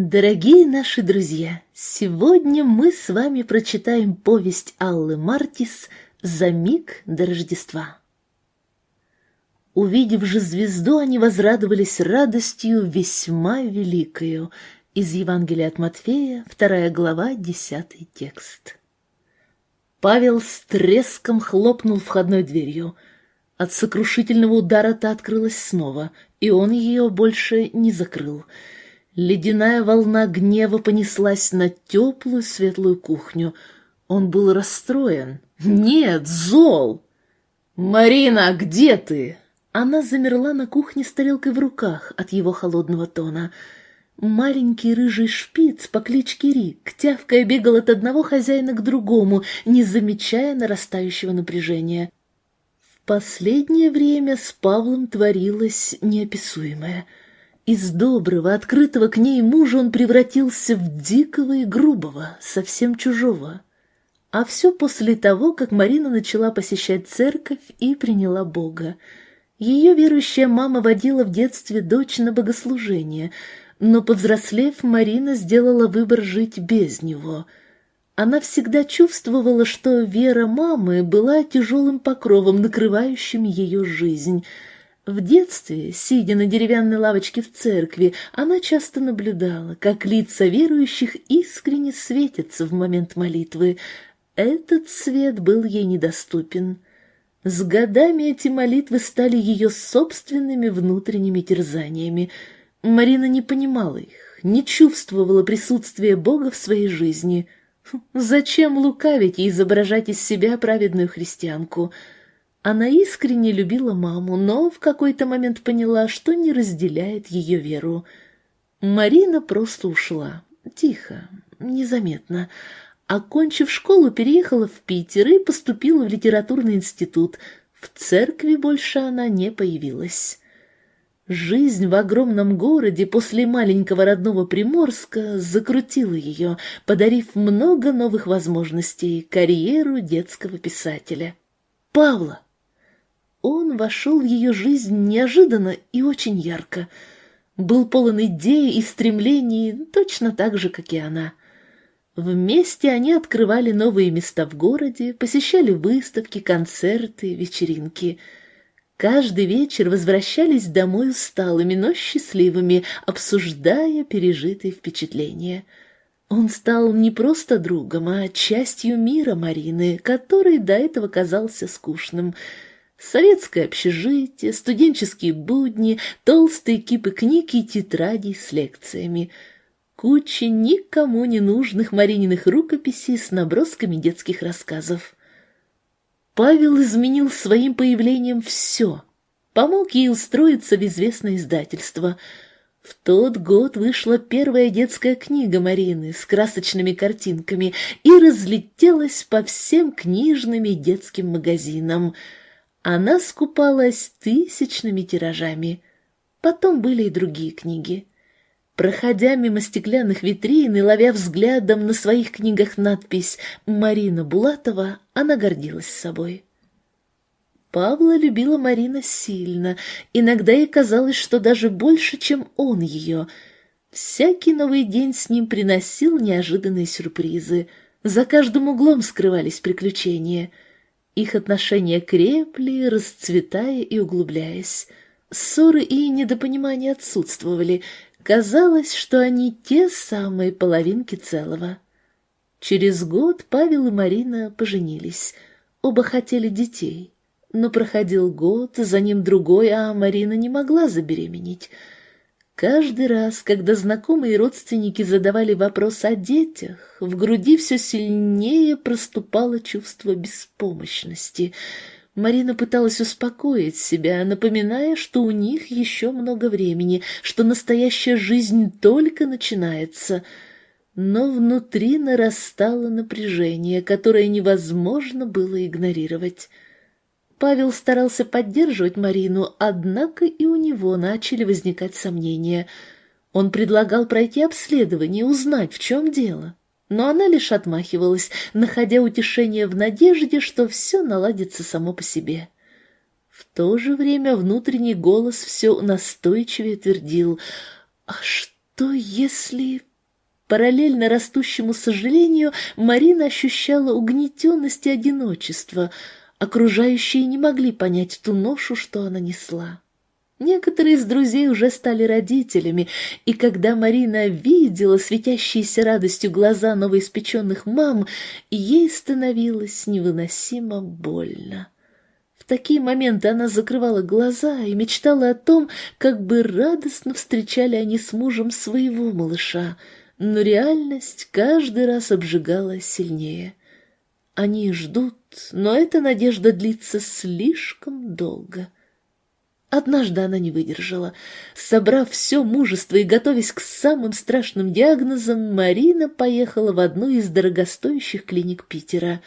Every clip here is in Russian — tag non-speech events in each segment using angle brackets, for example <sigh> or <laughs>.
Дорогие наши друзья, сегодня мы с вами прочитаем повесть Аллы Мартис «За миг до Рождества». Увидев же звезду, они возрадовались радостью весьма великою. Из Евангелия от Матфея, вторая глава, десятый текст. Павел с треском хлопнул входной дверью. От сокрушительного удара та открылась снова, и он ее больше не закрыл — Ледяная волна гнева понеслась на теплую светлую кухню. Он был расстроен. Нет, зол! «Марина, где ты?» Она замерла на кухне с тарелкой в руках от его холодного тона. Маленький рыжий шпиц по кличке Рик, тявкая бегал от одного хозяина к другому, не замечая нарастающего напряжения. В последнее время с Павлом творилось неописуемое — из доброго, открытого к ней мужа он превратился в дикого и грубого, совсем чужого. А все после того, как Марина начала посещать церковь и приняла Бога. Ее верующая мама водила в детстве дочь на богослужение, но, повзрослев, Марина сделала выбор жить без него. Она всегда чувствовала, что вера мамы была тяжелым покровом, накрывающим ее жизнь — в детстве, сидя на деревянной лавочке в церкви, она часто наблюдала, как лица верующих искренне светятся в момент молитвы. Этот свет был ей недоступен. С годами эти молитвы стали ее собственными внутренними терзаниями. Марина не понимала их, не чувствовала присутствия Бога в своей жизни. Зачем лукавить и изображать из себя праведную христианку — она искренне любила маму, но в какой-то момент поняла, что не разделяет ее веру. Марина просто ушла. Тихо, незаметно. Окончив школу, переехала в Питер и поступила в литературный институт. В церкви больше она не появилась. Жизнь в огромном городе после маленького родного Приморска закрутила ее, подарив много новых возможностей, карьеру детского писателя. Павла он вошел в ее жизнь неожиданно и очень ярко. Был полон идей и стремлений, точно так же, как и она. Вместе они открывали новые места в городе, посещали выставки, концерты, вечеринки. Каждый вечер возвращались домой усталыми, но счастливыми, обсуждая пережитые впечатления. Он стал не просто другом, а частью мира Марины, который до этого казался скучным — Советское общежитие, студенческие будни, толстые кипы книг и тетрадей с лекциями. Куча никому не нужных Марининых рукописей с набросками детских рассказов. Павел изменил своим появлением все. Помог ей устроиться в известное издательство. В тот год вышла первая детская книга Марины с красочными картинками и разлетелась по всем книжным и детским магазинам — она скупалась тысячными тиражами. Потом были и другие книги. Проходя мимо стеклянных витрин и ловя взглядом на своих книгах надпись «Марина Булатова», она гордилась собой. Павла любила Марина сильно, иногда ей казалось, что даже больше, чем он ее. Всякий новый день с ним приносил неожиданные сюрпризы. За каждым углом скрывались приключения — их отношения крепли, расцветая и углубляясь. Ссоры и недопонимания отсутствовали. Казалось, что они те самые половинки целого. Через год Павел и Марина поженились. Оба хотели детей. Но проходил год, за ним другой, а Марина не могла забеременеть. Каждый раз, когда знакомые родственники задавали вопрос о детях, в груди все сильнее проступало чувство беспомощности. Марина пыталась успокоить себя, напоминая, что у них еще много времени, что настоящая жизнь только начинается. Но внутри нарастало напряжение, которое невозможно было игнорировать. Павел старался поддерживать Марину, однако и у него начали возникать сомнения. Он предлагал пройти обследование, узнать, в чем дело. Но она лишь отмахивалась, находя утешение в надежде, что все наладится само по себе. В то же время внутренний голос все настойчивее твердил «А что, если Параллельно растущему сожалению, Марина ощущала угнетенность и одиночество. Окружающие не могли понять ту ношу, что она несла. Некоторые из друзей уже стали родителями, и когда Марина видела светящиеся радостью глаза новоиспеченных мам, ей становилось невыносимо больно. В такие моменты она закрывала глаза и мечтала о том, как бы радостно встречали они с мужем своего малыша, но реальность каждый раз обжигала сильнее. Они ждут, но эта надежда длится слишком долго. Однажды она не выдержала. Собрав все мужество и готовясь к самым страшным диагнозам, Марина поехала в одну из дорогостоящих клиник Питера.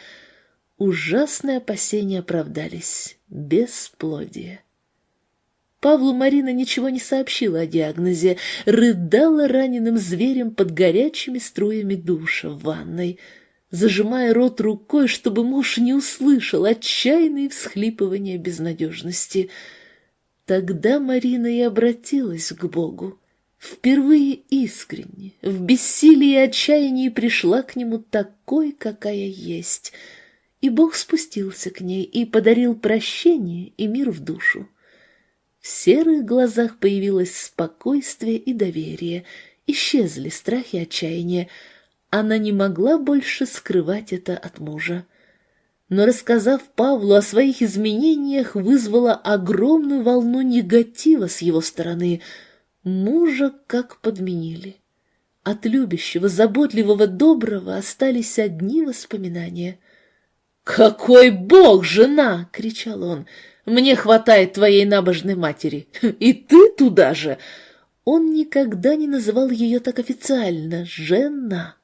Ужасные опасения оправдались. Бесплодие. Павлу Марина ничего не сообщила о диагнозе, рыдала раненым зверем под горячими струями душа в ванной, зажимая рот рукой, чтобы муж не услышал отчаянные всхлипывания безнадежности — Тогда Марина и обратилась к Богу. Впервые искренне, в бессилии и отчаянии пришла к нему такой, какая есть. И Бог спустился к ней и подарил прощение и мир в душу. В серых глазах появилось спокойствие и доверие, исчезли страхи и отчаяние. Она не могла больше скрывать это от мужа но, рассказав Павлу о своих изменениях, вызвала огромную волну негатива с его стороны. Мужа как подменили. От любящего, заботливого, доброго остались одни воспоминания. «Какой бог, жена!» — кричал он. «Мне хватает твоей набожной матери. И ты туда же!» Он никогда не называл ее так официально «жена».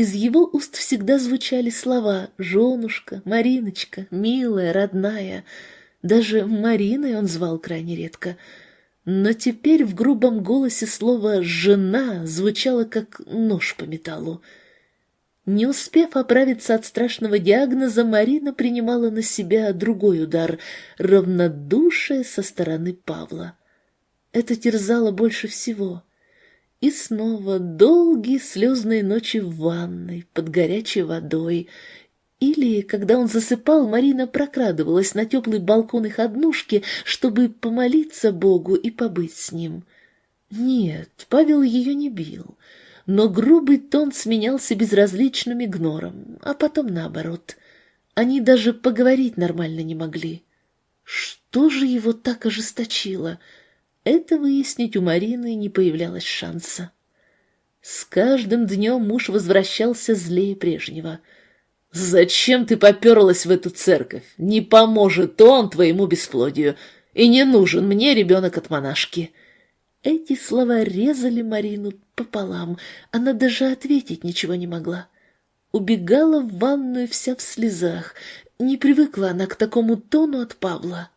Из его уст всегда звучали слова «женушка», «мариночка», «милая», «родная». Даже Мариной он звал крайне редко. Но теперь в грубом голосе слово «жена» звучало как нож по металлу. Не успев оправиться от страшного диагноза, Марина принимала на себя другой удар — равнодушие со стороны Павла. Это терзало больше всего — и снова долгие слезные ночи в ванной, под горячей водой. Или, когда он засыпал, Марина прокрадывалась на теплый балкон их однушки, чтобы помолиться Богу и побыть с ним. Нет, Павел ее не бил, но грубый тон сменялся безразличным игнором, а потом наоборот. Они даже поговорить нормально не могли. Что же его так ожесточило — это выяснить у Марины не появлялось шанса. С каждым днем муж возвращался злее прежнего. «Зачем ты поперлась в эту церковь? Не поможет он твоему бесплодию, и не нужен мне ребенок от монашки». Эти слова резали Марину пополам, она даже ответить ничего не могла. Убегала в ванную вся в слезах, не привыкла она к такому тону от Павла.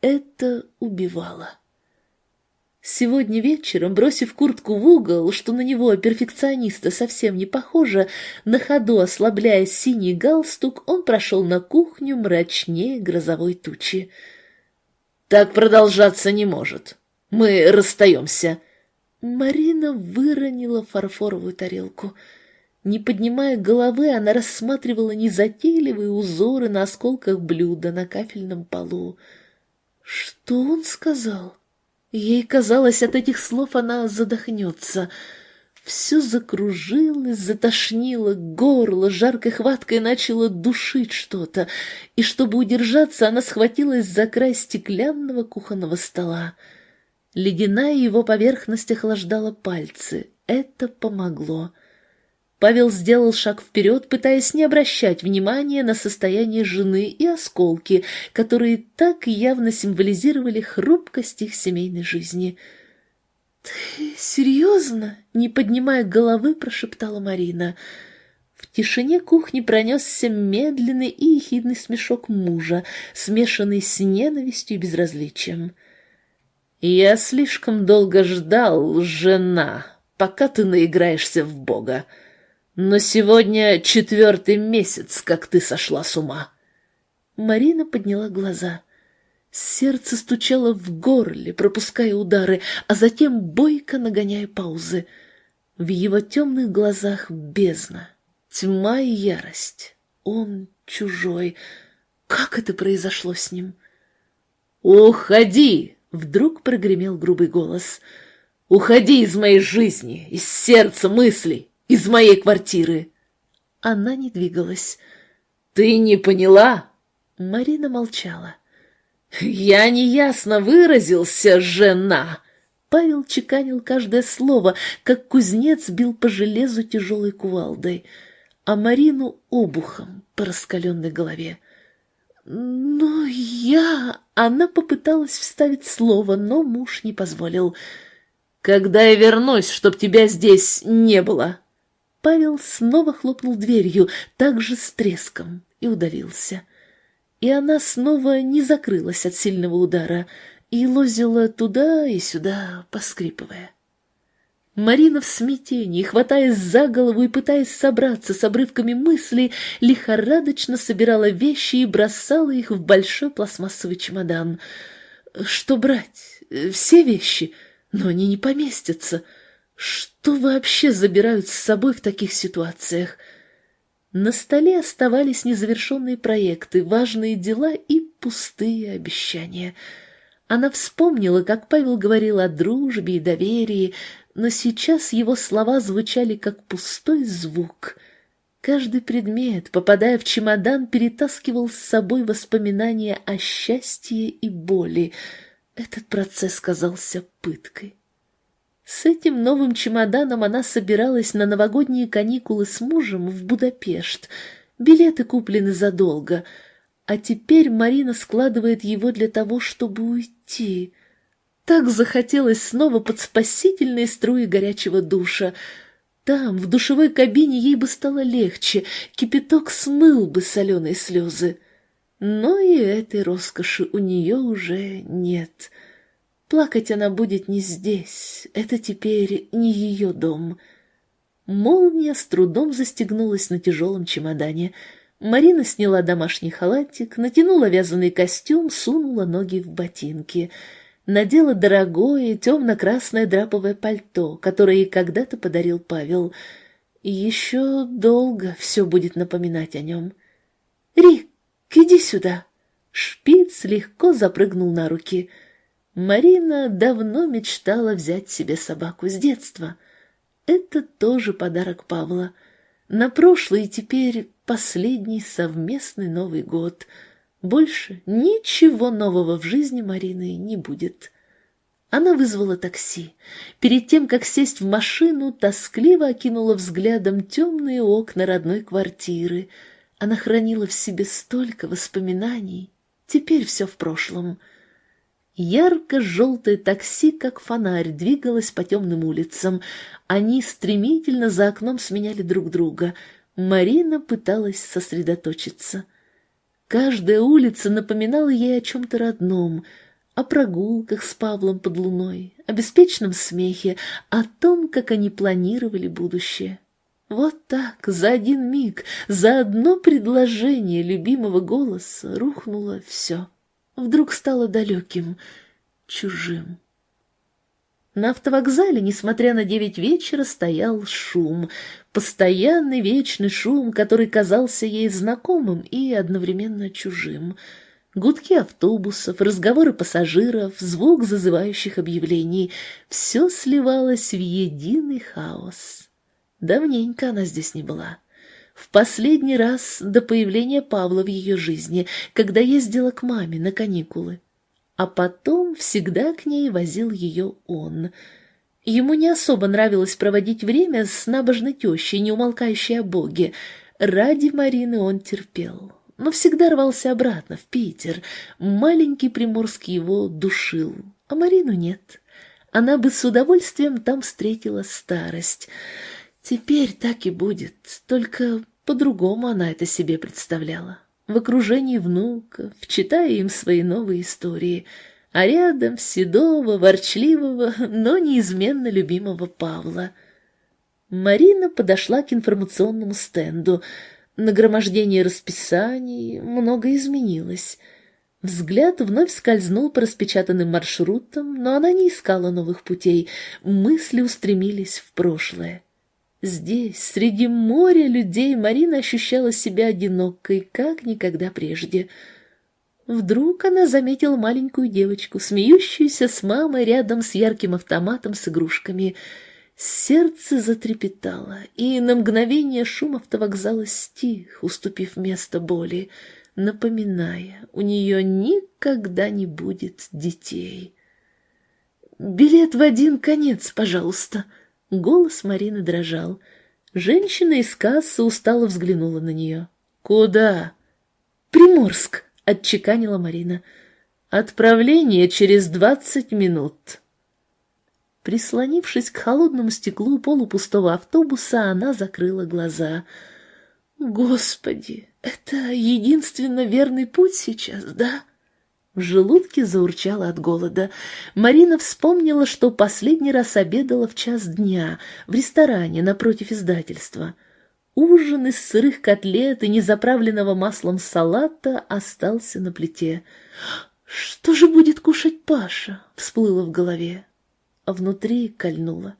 Это убивало. Сегодня вечером, бросив куртку в угол, что на него, перфекциониста, совсем не похоже, на ходу ослабляя синий галстук, он прошел на кухню мрачнее грозовой тучи. «Так продолжаться не может. Мы расстаемся». Марина выронила фарфоровую тарелку. Не поднимая головы, она рассматривала незатейливые узоры на осколках блюда на кафельном полу. «Что он сказал?» Ей казалось, от этих слов она задохнется. Все закружилось, затошнило, горло жаркой хваткой начало душить что-то, и чтобы удержаться, она схватилась за край стеклянного кухонного стола. Ледяная его поверхность охлаждала пальцы. Это помогло. Павел сделал шаг вперед, пытаясь не обращать внимания на состояние жены и осколки, которые так явно символизировали хрупкость их семейной жизни. «Ты серьезно?» — не поднимая головы, прошептала Марина. В тишине кухни пронесся медленный и ехидный смешок мужа, смешанный с ненавистью и безразличием. «Я слишком долго ждал, жена, пока ты наиграешься в Бога», но сегодня четвертый месяц, как ты сошла с ума. Марина подняла глаза. Сердце стучало в горле, пропуская удары, а затем бойко нагоняя паузы. В его темных глазах бездна, тьма и ярость. Он чужой. Как это произошло с ним? «Уходи!» — вдруг прогремел грубый голос. «Уходи из моей жизни, из сердца мыслей, из моей квартиры!» Она не двигалась. «Ты не поняла?» Марина молчала. «Я неясно выразился, жена!» Павел чеканил каждое слово, как кузнец бил по железу тяжелой кувалдой, а Марину обухом по раскаленной голове. «Но я...» Она попыталась вставить слово, но муж не позволил. «Когда я вернусь, чтоб тебя здесь не было!» Павел снова хлопнул дверью, также с треском, и удалился. И она снова не закрылась от сильного удара и лозила туда и сюда, поскрипывая. Марина в смятении, хватаясь за голову и пытаясь собраться с обрывками мыслей, лихорадочно собирала вещи и бросала их в большой пластмассовый чемодан. Что брать? Все вещи? Но они не поместятся. Что вообще забирают с собой в таких ситуациях? На столе оставались незавершенные проекты, важные дела и пустые обещания — она вспомнила, как Павел говорил о дружбе и доверии, но сейчас его слова звучали как пустой звук. Каждый предмет, попадая в чемодан, перетаскивал с собой воспоминания о счастье и боли. Этот процесс казался пыткой. С этим новым чемоданом она собиралась на новогодние каникулы с мужем в Будапешт. Билеты куплены задолго — а теперь Марина складывает его для того, чтобы уйти. Так захотелось снова под спасительные струи горячего душа. Там, в душевой кабине, ей бы стало легче, кипяток смыл бы соленые слезы. Но и этой роскоши у нее уже нет. Плакать она будет не здесь, это теперь не ее дом. Молния с трудом застегнулась на тяжелом чемодане — Марина сняла домашний халатик, натянула вязаный костюм, сунула ноги в ботинки. Надела дорогое темно-красное драповое пальто, которое ей когда-то подарил Павел. Еще долго все будет напоминать о нем. «Рик, иди сюда!» Шпиц легко запрыгнул на руки. Марина давно мечтала взять себе собаку с детства. Это тоже подарок Павла. На прошлый и теперь последний совместный Новый год. Больше ничего нового в жизни Марины не будет. Она вызвала такси. Перед тем, как сесть в машину, тоскливо окинула взглядом темные окна родной квартиры. Она хранила в себе столько воспоминаний. Теперь все в прошлом. Ярко-желтое такси, как фонарь, двигалось по темным улицам. Они стремительно за окном сменяли друг друга — Марина пыталась сосредоточиться. Каждая улица напоминала ей о чем-то родном, о прогулках с Павлом под луной, о беспечном смехе, о том, как они планировали будущее. Вот так, за один миг, за одно предложение любимого голоса рухнуло все. Вдруг стало далеким, чужим. На автовокзале, несмотря на девять вечера, стоял шум. Постоянный вечный шум, который казался ей знакомым и одновременно чужим. Гудки автобусов, разговоры пассажиров, звук зазывающих объявлений — все сливалось в единый хаос. Давненько она здесь не была. В последний раз до появления Павла в ее жизни, когда ездила к маме на каникулы а потом всегда к ней возил ее он. Ему не особо нравилось проводить время с набожной тещей, не умолкающей о Боге. Ради Марины он терпел, но всегда рвался обратно, в Питер. Маленький Приморский его душил, а Марину нет. Она бы с удовольствием там встретила старость. Теперь так и будет, только по-другому она это себе представляла в окружении внуков, читая им свои новые истории, а рядом седого, ворчливого, но неизменно любимого Павла. Марина подошла к информационному стенду. Нагромождение расписаний, много изменилось. Взгляд вновь скользнул по распечатанным маршрутам, но она не искала новых путей, мысли устремились в прошлое. Здесь, среди моря людей, Марина ощущала себя одинокой, как никогда прежде. Вдруг она заметила маленькую девочку, смеющуюся с мамой рядом с ярким автоматом с игрушками. Сердце затрепетало, и на мгновение шум автовокзала стих, уступив место боли напоминая, у нее никогда не будет детей. «Билет в один конец, пожалуйста!» Голос Марины дрожал. Женщина из кассы устало взглянула на нее. «Куда?» «Приморск», — отчеканила Марина. «Отправление через двадцать минут». Прислонившись к холодному стеклу полупустого автобуса, она закрыла глаза. «Господи, «Это единственно верный путь сейчас, да?» В желудке заурчало от голода. Марина вспомнила, что последний раз обедала в час дня в ресторане напротив издательства. Ужин из сырых котлет и незаправленного маслом салата остался на плите. «Что же будет кушать Паша?» — всплыло в голове, а внутри кольнуло.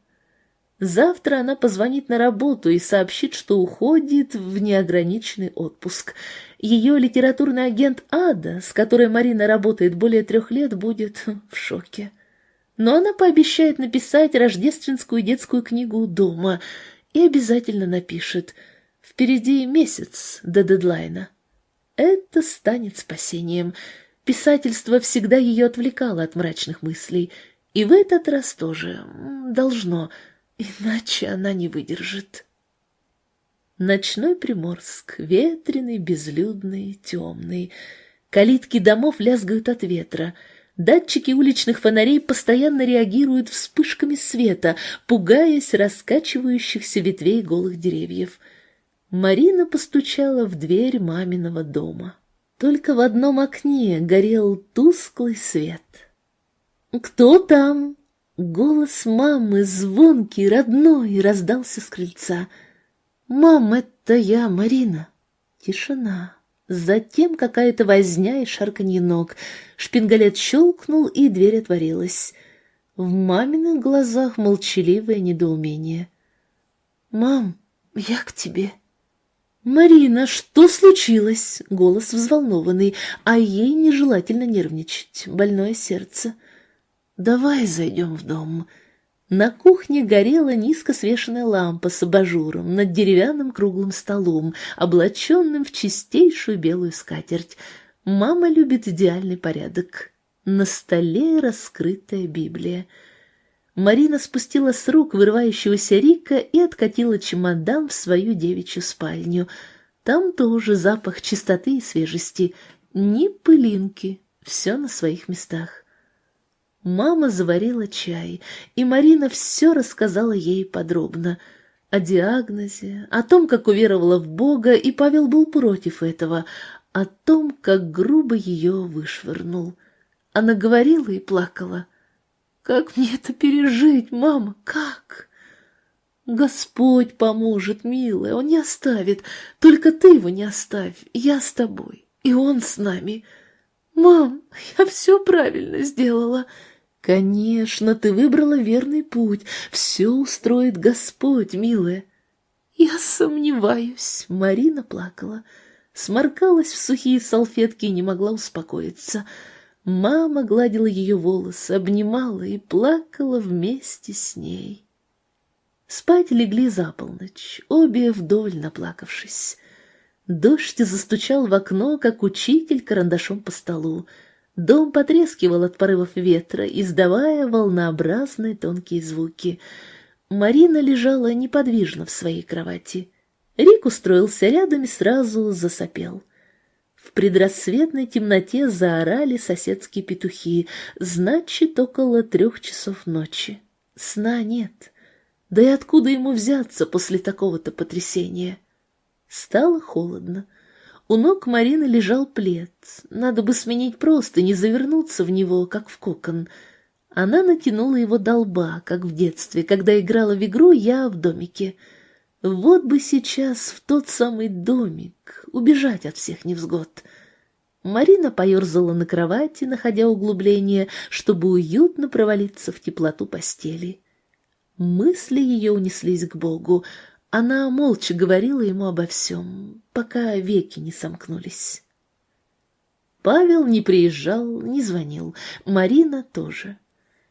Завтра она позвонит на работу и сообщит, что уходит в неограниченный отпуск. Ее литературный агент Ада, с которой Марина работает более трех лет, будет в шоке. Но она пообещает написать рождественскую детскую книгу дома и обязательно напишет. Впереди месяц до дедлайна. Это станет спасением. Писательство всегда ее отвлекало от мрачных мыслей. И в этот раз тоже должно Иначе она не выдержит. Ночной Приморск, ветреный, безлюдный, темный. Калитки домов лязгают от ветра. Датчики уличных фонарей постоянно реагируют вспышками света, пугаясь раскачивающихся ветвей голых деревьев. Марина постучала в дверь маминого дома. Только в одном окне горел тусклый свет. «Кто там?» Голос мамы, звонкий, родной, раздался с крыльца. «Мам, это я, Марина!» Тишина. Затем какая-то возня и шарканье ног. Шпингалет щелкнул, и дверь отворилась. В маминых глазах молчаливое недоумение. «Мам, я к тебе». «Марина, что случилось?» Голос взволнованный, а ей нежелательно нервничать. Больное сердце. «Давай зайдем в дом». На кухне горела низко свешенная лампа с абажуром над деревянным круглым столом, облаченным в чистейшую белую скатерть. Мама любит идеальный порядок. На столе раскрытая Библия. Марина спустила с рук вырывающегося Рика и откатила чемодан в свою девичью спальню. Там тоже запах чистоты и свежести. Ни пылинки, все на своих местах. Мама заварила чай, и Марина все рассказала ей подробно. О диагнозе, о том, как уверовала в Бога, и Павел был против этого, о том, как грубо ее вышвырнул. Она говорила и плакала. «Как мне это пережить, мама, как?» «Господь поможет, милая, Он не оставит. Только ты его не оставь, я с тобой, и Он с нами. Мам, я все правильно сделала». «Конечно, ты выбрала верный путь. Все устроит Господь, милая». «Я сомневаюсь», — Марина плакала. Сморкалась в сухие салфетки и не могла успокоиться. Мама гладила ее волосы, обнимала и плакала вместе с ней. Спать легли за полночь, обе вдоль наплакавшись. Дождь застучал в окно, как учитель карандашом по столу. Дом потрескивал от порывов ветра, издавая волнообразные тонкие звуки. Марина лежала неподвижно в своей кровати. Рик устроился рядом и сразу засопел. В предрассветной темноте заорали соседские петухи, значит, около трех часов ночи. Сна нет. Да и откуда ему взяться после такого-то потрясения? Стало холодно. У ног Марины лежал плед. Надо бы сменить просто, не завернуться в него, как в кокон. Она натянула его до лба, как в детстве, когда играла в игру «Я в домике». Вот бы сейчас в тот самый домик убежать от всех невзгод. Марина поерзала на кровати, находя углубление, чтобы уютно провалиться в теплоту постели. Мысли ее унеслись к Богу. Она молча говорила ему обо всем, пока веки не сомкнулись. Павел не приезжал, не звонил, Марина тоже.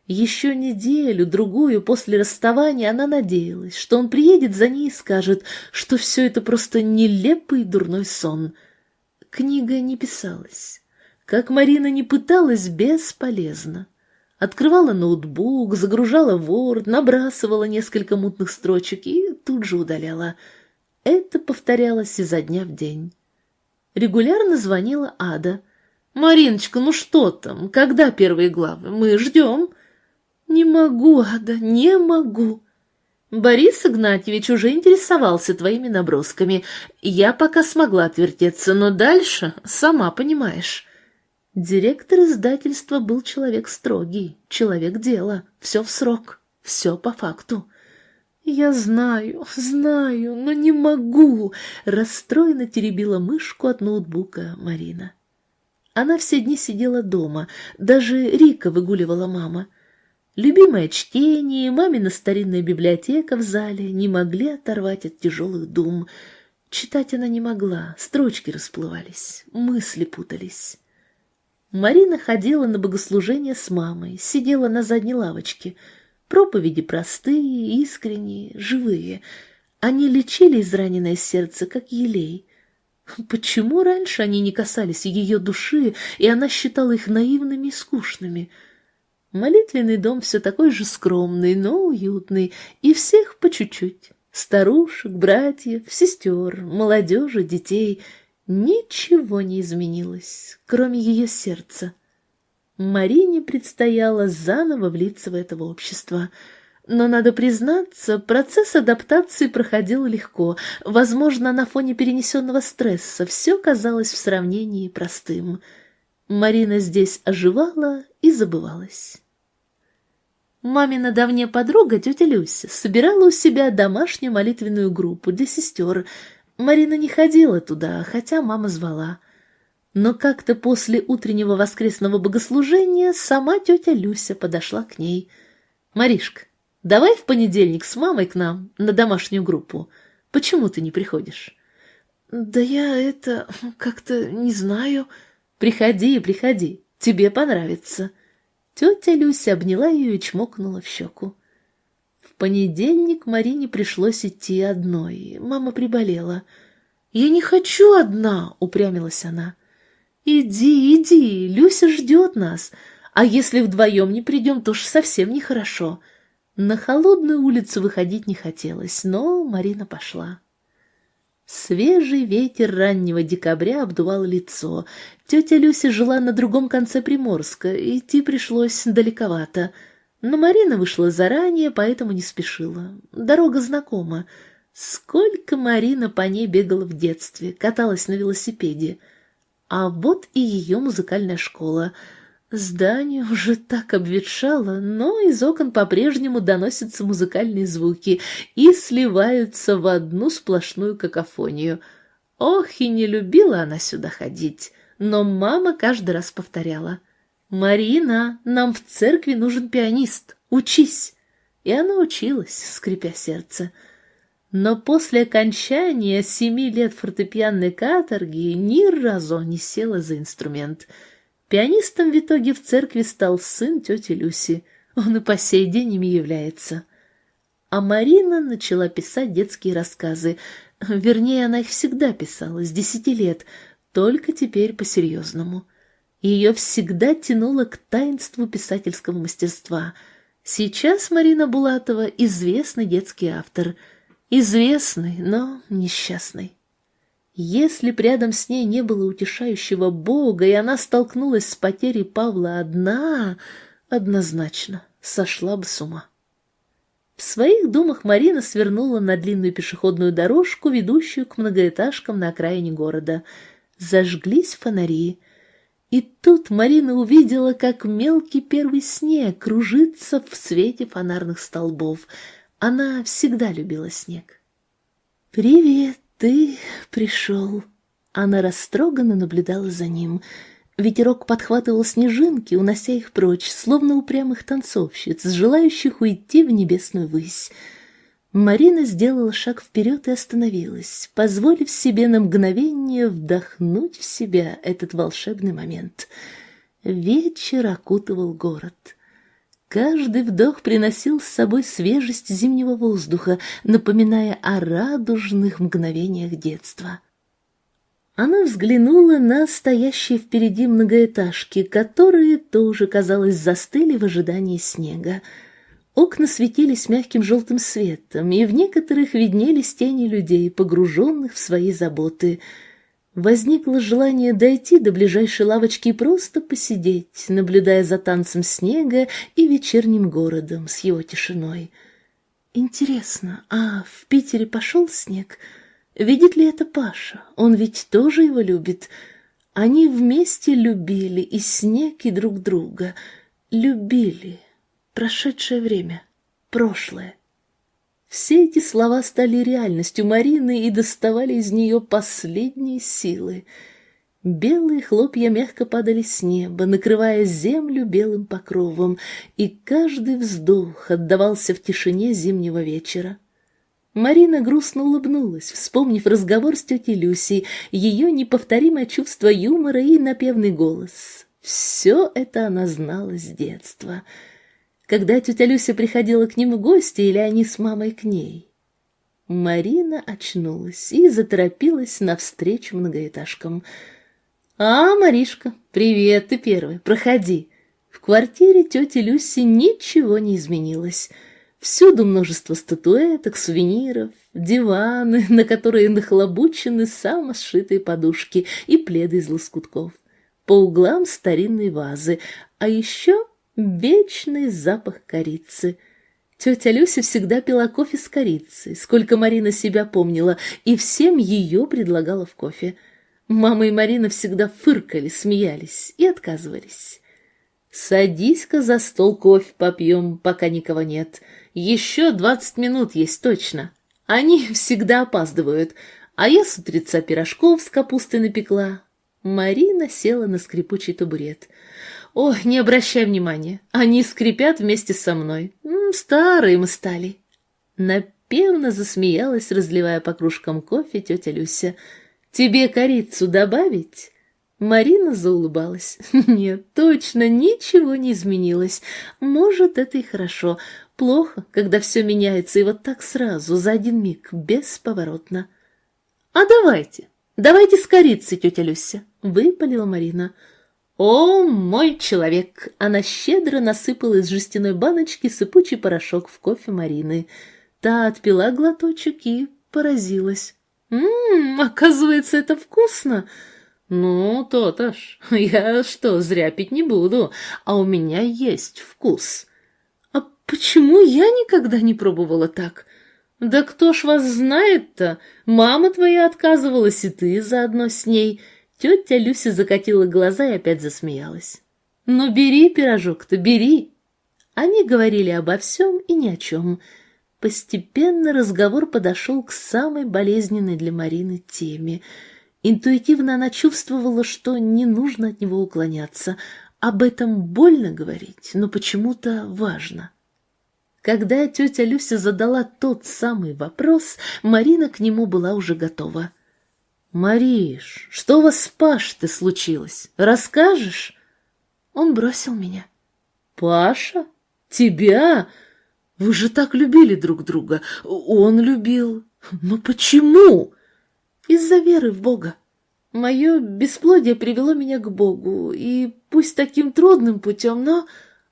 Еще неделю, другую после расставания она надеялась, что он приедет за ней и скажет, что все это просто нелепый дурной сон. Книга не писалась. Как Марина не пыталась, бесполезно. Открывала ноутбук, загружала Word, набрасывала несколько мутных строчек и тут же удаляла. Это повторялось изо дня в день. Регулярно звонила Ада. «Мариночка, ну что там? Когда первые главы? Мы ждем». «Не могу, Ада, не могу». «Борис Игнатьевич уже интересовался твоими набросками. Я пока смогла отвертеться, но дальше, сама понимаешь». Директор издательства был человек строгий, человек дела, все в срок, все по факту. «Я знаю, знаю, но не могу!» — расстроенно теребила мышку от ноутбука Марина. Она все дни сидела дома, даже Рика выгуливала мама. Любимое чтение, мамина старинная библиотека в зале не могли оторвать от тяжелых дум. Читать она не могла, строчки расплывались, мысли путались. Марина ходила на богослужение с мамой, сидела на задней лавочке. Проповеди простые, искренние, живые. Они лечили израненное сердце, как елей. Почему раньше они не касались ее души, и она считала их наивными и скучными — Молитвенный дом все такой же скромный, но уютный, и всех по чуть-чуть. Старушек, братьев, сестер, молодежи, детей. Ничего не изменилось, кроме ее сердца. Марине предстояло заново влиться в это общество. Но, надо признаться, процесс адаптации проходил легко. Возможно, на фоне перенесенного стресса все казалось в сравнении простым. Марина здесь оживала и забывалась. Мамина давняя подруга, тетя Люся, собирала у себя домашнюю молитвенную группу для сестер. Марина не ходила туда, хотя мама звала. Но как-то после утреннего воскресного богослужения сама тетя Люся подошла к ней. «Маришка, давай в понедельник с мамой к нам на домашнюю группу. Почему ты не приходишь?» «Да я это... как-то не знаю...» «Приходи, приходи, тебе понравится». Тетя Люся обняла ее и чмокнула в щеку. В понедельник Марине пришлось идти одной. Мама приболела. «Я не хочу одна!» — упрямилась она. «Иди, иди, Люся ждет нас. А если вдвоем не придем, то уж совсем нехорошо». На холодную улицу выходить не хотелось, но Марина пошла. Свежий ветер раннего декабря обдувал лицо. Тетя Люся жила на другом конце Приморска, идти пришлось далековато. Но Марина вышла заранее, поэтому не спешила. Дорога знакома. Сколько Марина по ней бегала в детстве, каталась на велосипеде. А вот и ее музыкальная школа — Здание уже так обветшало, но из окон по-прежнему доносятся музыкальные звуки и сливаются в одну сплошную какофонию. Ох, и не любила она сюда ходить, но мама каждый раз повторяла. «Марина, нам в церкви нужен пианист, учись!» И она училась, скрипя сердце. Но после окончания семи лет фортепианной каторги ни разу не села за инструмент — Пианистом в итоге в церкви стал сын тети Люси. Он и по сей день ими является. А Марина начала писать детские рассказы. Вернее, она их всегда писала, с десяти лет, только теперь по-серьезному. Ее всегда тянуло к таинству писательского мастерства. Сейчас Марина Булатова — известный детский автор. Известный, но несчастный. Если б рядом с ней не было утешающего Бога, и она столкнулась с потерей Павла одна, однозначно сошла бы с ума. В своих думах Марина свернула на длинную пешеходную дорожку, ведущую к многоэтажкам на окраине города. Зажглись фонари. И тут Марина увидела, как мелкий первый снег кружится в свете фонарных столбов. Она всегда любила снег. «Привет!» ты пришел?» Она растроганно наблюдала за ним. Ветерок подхватывал снежинки, унося их прочь, словно упрямых танцовщиц, желающих уйти в небесную высь. Марина сделала шаг вперед и остановилась, позволив себе на мгновение вдохнуть в себя этот волшебный момент. Вечер окутывал город. Каждый вдох приносил с собой свежесть зимнего воздуха, напоминая о радужных мгновениях детства. Она взглянула на стоящие впереди многоэтажки, которые тоже, казалось, застыли в ожидании снега. Окна светились мягким желтым светом, и в некоторых виднелись тени людей, погруженных в свои заботы. Возникло желание дойти до ближайшей лавочки и просто посидеть, наблюдая за танцем снега и вечерним городом с его тишиной. Интересно, а в Питере пошел снег? Видит ли это Паша? Он ведь тоже его любит. Они вместе любили и снег, и друг друга. Любили. Прошедшее время, прошлое. Все эти слова стали реальностью Марины и доставали из нее последние силы. Белые хлопья мягко падали с неба, накрывая землю белым покровом, и каждый вздох отдавался в тишине зимнего вечера. Марина грустно улыбнулась, вспомнив разговор с тетей Люсей, ее неповторимое чувство юмора и напевный голос. Все это она знала с детства — когда тетя Люся приходила к ним в гости или они с мамой к ней. Марина очнулась и заторопилась навстречу многоэтажкам. «А, Маришка, привет, ты первый, проходи». В квартире тети Люси ничего не изменилось. Всюду множество статуэток, сувениров, диваны, <laughs> на которые нахлобучены само сшитые подушки и пледы из лоскутков. По углам старинные вазы, а еще Вечный запах корицы. Тетя Люся всегда пила кофе с корицей, сколько Марина себя помнила, и всем ее предлагала в кофе. Мама и Марина всегда фыркали, смеялись и отказывались. «Садись-ка за стол, кофе попьем, пока никого нет. Еще двадцать минут есть точно. Они <laughs> всегда опаздывают, а я с утреца пирожков с капустой напекла». Марина села на скрипучий табурет. О, не обращай внимания, они скрипят вместе со мной. Старые мы стали. Напевно засмеялась, разливая по кружкам кофе тетя Люся. Тебе корицу добавить? Марина заулыбалась. <laughs> Нет, точно, ничего не изменилось. Может, это и хорошо. Плохо, когда все меняется, и вот так сразу, за один миг, бесповоротно. А давайте, давайте с корицей, тетя Люся, выпалила Марина. «О, мой человек!» Она щедро насыпала из жестяной баночки сыпучий порошок в кофе Марины. Та отпила глоточек и поразилась. «Ммм, оказывается, это вкусно!» «Ну, то-то ж, <laughs> я что, зря пить не буду, а у меня есть вкус». «А почему я никогда не пробовала так?» «Да кто ж вас знает-то? Мама твоя отказывалась, и ты заодно с ней. Тетя Люся закатила глаза и опять засмеялась. «Ну, бери пирожок-то, бери!» Они говорили обо всем и ни о чем. Постепенно разговор подошел к самой болезненной для Марины теме. Интуитивно она чувствовала, что не нужно от него уклоняться. Об этом больно говорить, но почему-то важно. Когда тетя Люся задала тот самый вопрос, Марина к нему была уже готова. «Мариш, что у вас с Пашей-то случилось? Расскажешь?» Он бросил меня. «Паша? Тебя? Вы же так любили друг друга. Он любил. Но почему?» «Из-за веры в Бога. Мое бесплодие привело меня к Богу, и пусть таким трудным путем, но...»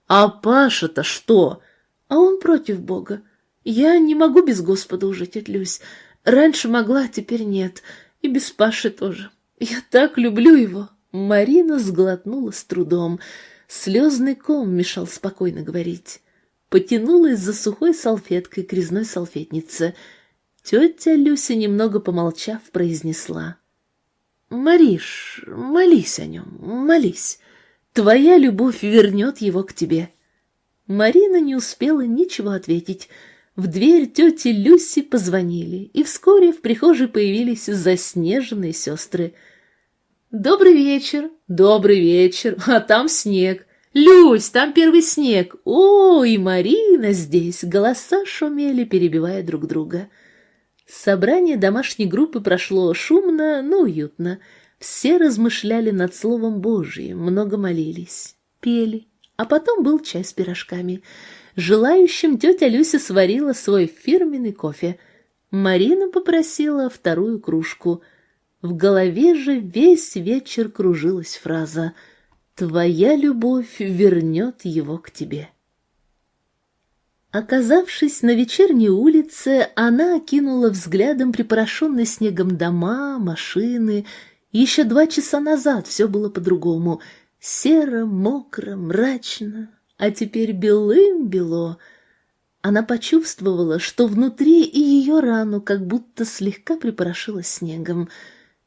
«А Паша-то что?» «А он против Бога. Я не могу без Господа уже, тетя. Раньше могла, а теперь нет. И без Паши тоже. Я так люблю его. Марина сглотнула с трудом. Слезный ком мешал спокойно говорить. Потянулась за сухой салфеткой к резной салфетнице. Тетя Люся, немного помолчав, произнесла. «Мариш, молись о нем, молись. Твоя любовь вернет его к тебе». Марина не успела ничего ответить. В дверь тети Люси позвонили, и вскоре в прихожей появились заснеженные сестры — Добрый вечер. Добрый вечер. А там снег. Люсь, там первый снег. О, и Марина здесь. Голоса шумели, перебивая друг друга. Собрание домашней группы прошло шумно, но уютно. Все размышляли над Словом Божиим, много молились, пели, а потом был чай с пирожками. Желающим тетя Люся сварила свой фирменный кофе. Марина попросила вторую кружку. В голове же весь вечер кружилась фраза «Твоя любовь вернет его к тебе». Оказавшись на вечерней улице, она окинула взглядом припорошенные снегом дома, машины. Еще два часа назад все было по-другому. Серо, мокро, мрачно, а теперь белым-бело. Она почувствовала, что внутри и ее рану как будто слегка припорошило снегом.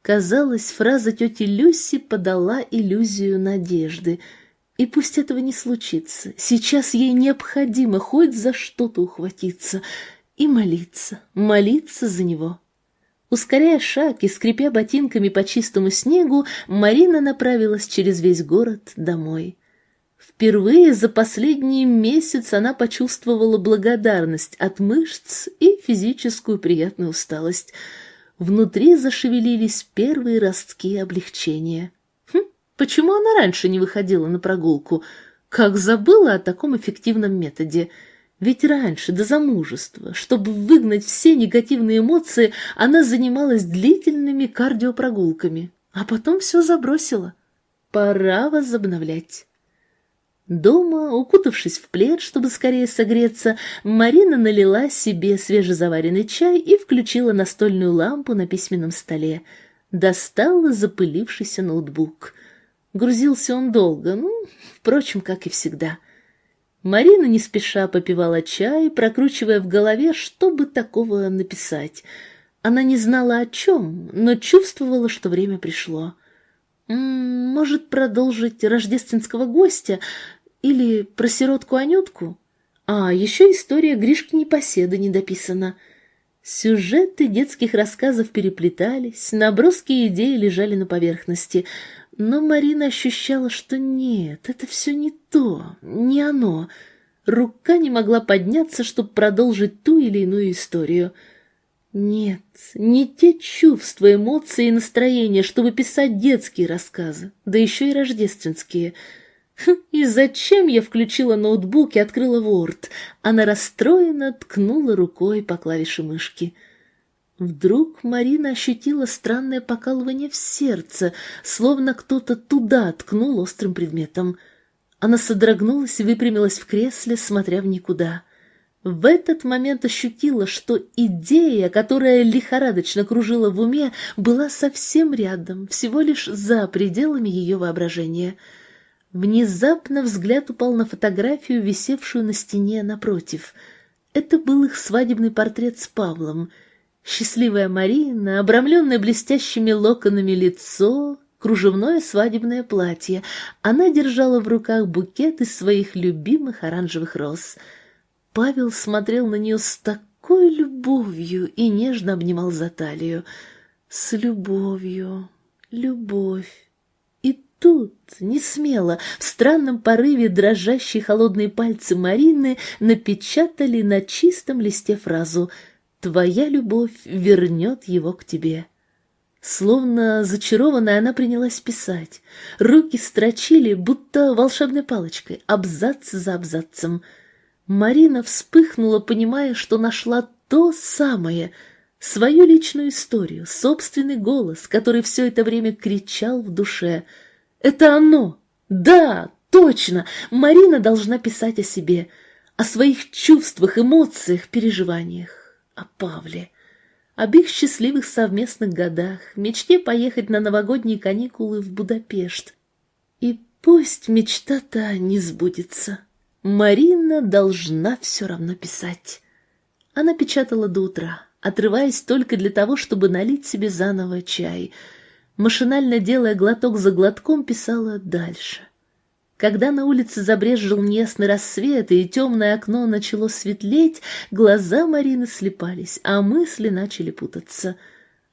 Казалось, фраза тети Люси подала иллюзию надежды — и пусть этого не случится, сейчас ей необходимо хоть за что-то ухватиться и молиться, молиться за него. Ускоряя шаг и скрипя ботинками по чистому снегу, Марина направилась через весь город домой. Впервые за последний месяц она почувствовала благодарность от мышц и физическую приятную усталость. Внутри зашевелились первые ростки облегчения. Почему она раньше не выходила на прогулку? Как забыла о таком эффективном методе. Ведь раньше, до замужества, чтобы выгнать все негативные эмоции, она занималась длительными кардиопрогулками, а потом все забросила. Пора возобновлять. Дома, укутавшись в плед, чтобы скорее согреться, Марина налила себе свежезаваренный чай и включила настольную лампу на письменном столе. Достала запылившийся ноутбук — Грузился он долго, ну, впрочем, как и всегда. Марина не спеша попивала чай, прокручивая в голове, что бы такого написать. Она не знала о чем, но чувствовала, что время пришло. Может, продолжить рождественского гостя или про сиротку Анютку? А, еще история Гришки Непоседы не дописана. Сюжеты детских рассказов переплетались, наброски идеи лежали на поверхности — но Марина ощущала, что нет, это все не то, не оно. Рука не могла подняться, чтобы продолжить ту или иную историю. Нет, не те чувства, эмоции и настроения, чтобы писать детские рассказы, да еще и рождественские. Хм, и зачем я включила ноутбук и открыла Word? Она расстроенно ткнула рукой по клавише мышки. Вдруг Марина ощутила странное покалывание в сердце, словно кто-то туда ткнул острым предметом. Она содрогнулась и выпрямилась в кресле, смотря в никуда. В этот момент ощутила, что идея, которая лихорадочно кружила в уме, была совсем рядом, всего лишь за пределами ее воображения. Внезапно взгляд упал на фотографию, висевшую на стене напротив. Это был их свадебный портрет с Павлом — Счастливая Марина, обрамленное блестящими локонами лицо, кружевное свадебное платье. Она держала в руках букет из своих любимых оранжевых роз. Павел смотрел на нее с такой любовью и нежно обнимал за талию. С любовью, любовь. Тут, не смело, в странном порыве дрожащие холодные пальцы Марины напечатали на чистом листе фразу — Твоя любовь вернет его к тебе. Словно зачарованная она принялась писать. Руки строчили, будто волшебной палочкой, абзац за абзацем. Марина вспыхнула, понимая, что нашла то самое, свою личную историю, собственный голос, который все это время кричал в душе. «Это оно! Да, точно! Марина должна писать о себе, о своих чувствах, эмоциях, переживаниях о Павле, об их счастливых совместных годах, мечте поехать на новогодние каникулы в Будапешт. И пусть мечта-то не сбудется. Марина должна все равно писать. Она печатала до утра, отрываясь только для того, чтобы налить себе заново чай. Машинально делая глоток за глотком, писала дальше. Когда на улице забрезжил неясный рассвет и темное окно начало светлеть, глаза Марины слепались, а мысли начали путаться.